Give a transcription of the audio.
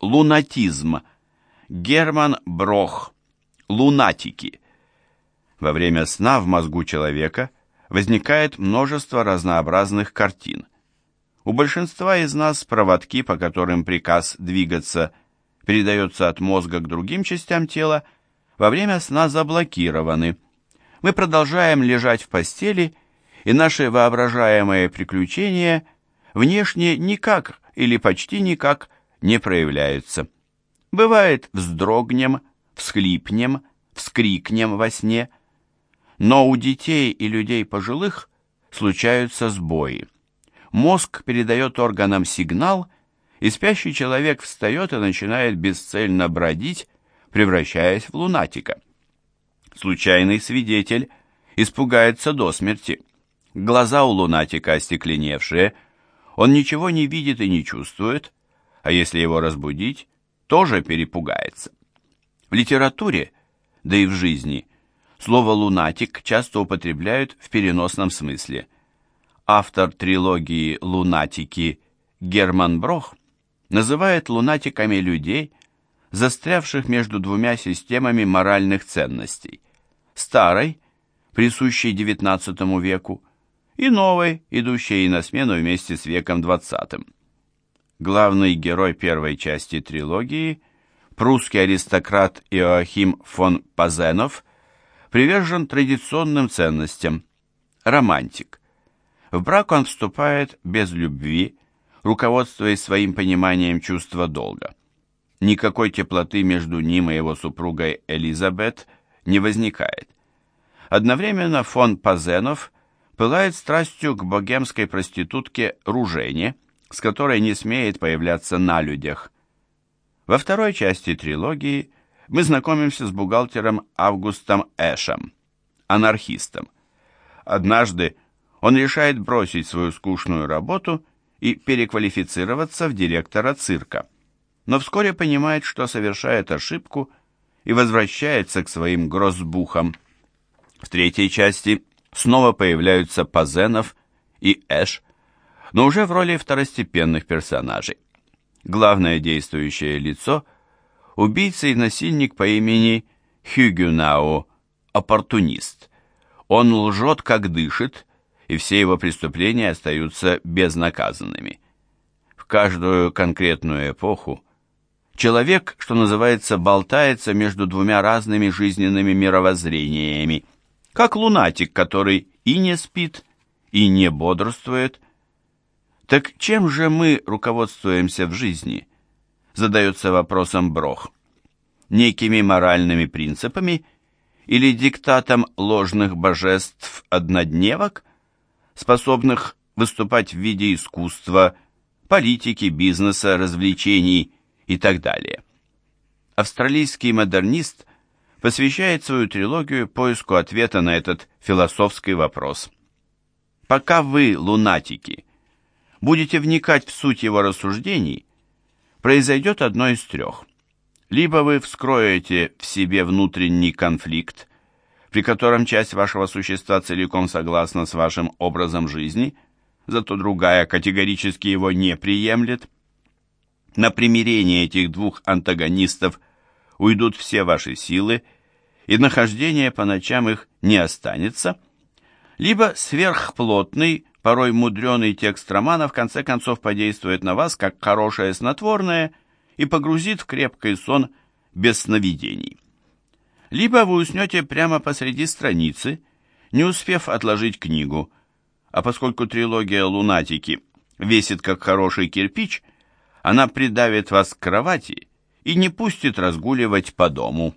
Лунатизм. Герман Брох. Лунатики. Во время сна в мозгу человека возникает множество разнообразных картин. У большинства из нас проводки, по которым приказ двигаться передается от мозга к другим частям тела, во время сна заблокированы. Мы продолжаем лежать в постели, и наши воображаемые приключения внешне никак или почти никак не проявляются. Бывает вздрогнем, всхлипнем, вскрикнем во сне, но у детей и людей пожилых случаются сбои. Мозг передает органам сигнал, и спящий человек встает и начинает бесцельно бродить, превращаясь в лунатика. Случайный свидетель испугается до смерти. Глаза у лунатика остекленевшие, он ничего не видит и не чувствует, а если его разбудить, тоже перепугается. В литературе, да и в жизни, слово «лунатик» часто употребляют в переносном смысле. Автор трилогии «Лунатики» Герман Брох называет лунатиками людей, застрявших между двумя системами моральных ценностей – старой, присущей XIX веку, и новой, идущей на смену вместе с веком XX. Главный герой первой части трилогии, прусский аристократ Иоахим фон Пазенов, привержен традиционным ценностям, романтик. В брак он вступает без любви, руководствуясь своим пониманием чувства долга. Никакой теплоты между ним и его супругой Элизабет не возникает. Одновременно фон Пазенов пылает страстью к богемской проститутке Ружене, с которой не смеет появляться на людях. Во второй части трилогии мы знакомимся с бухгалтером Августом Эшем, анархистом. Однажды он решает бросить свою скучную работу и переквалифицироваться в директора цирка, но вскоре понимает, что совершает ошибку и возвращается к своим грозбухам. В третьей части снова появляются Пазенов и Эш, но уже в роли второстепенных персонажей. Главное действующее лицо – убийца и насильник по имени Хюгюнау, оппортунист. Он лжет, как дышит, и все его преступления остаются безнаказанными. В каждую конкретную эпоху человек, что называется, болтается между двумя разными жизненными мировоззрениями, как лунатик, который и не спит, и не бодрствует – так чем же мы руководствуемся в жизни? Задается вопросом Брох. Некими моральными принципами или диктатом ложных божеств-однодневок, способных выступать в виде искусства, политики, бизнеса, развлечений и так далее. Австралийский модернист посвящает свою трилогию поиску ответа на этот философский вопрос. Пока вы, лунатики, будете вникать в суть его рассуждений, произойдет одно из трех. Либо вы вскроете в себе внутренний конфликт, при котором часть вашего существа целиком согласна с вашим образом жизни, зато другая категорически его не приемлет. На примирение этих двух антагонистов уйдут все ваши силы, и нахождение по ночам их не останется, либо сверхплотный, порой мудреный текст романа в конце концов подействует на вас как хорошее снотворное и погрузит в крепкий сон без сновидений. Либо вы уснете прямо посреди страницы, не успев отложить книгу, а поскольку трилогия «Лунатики» весит как хороший кирпич, она придавит вас к кровати и не пустит разгуливать по дому.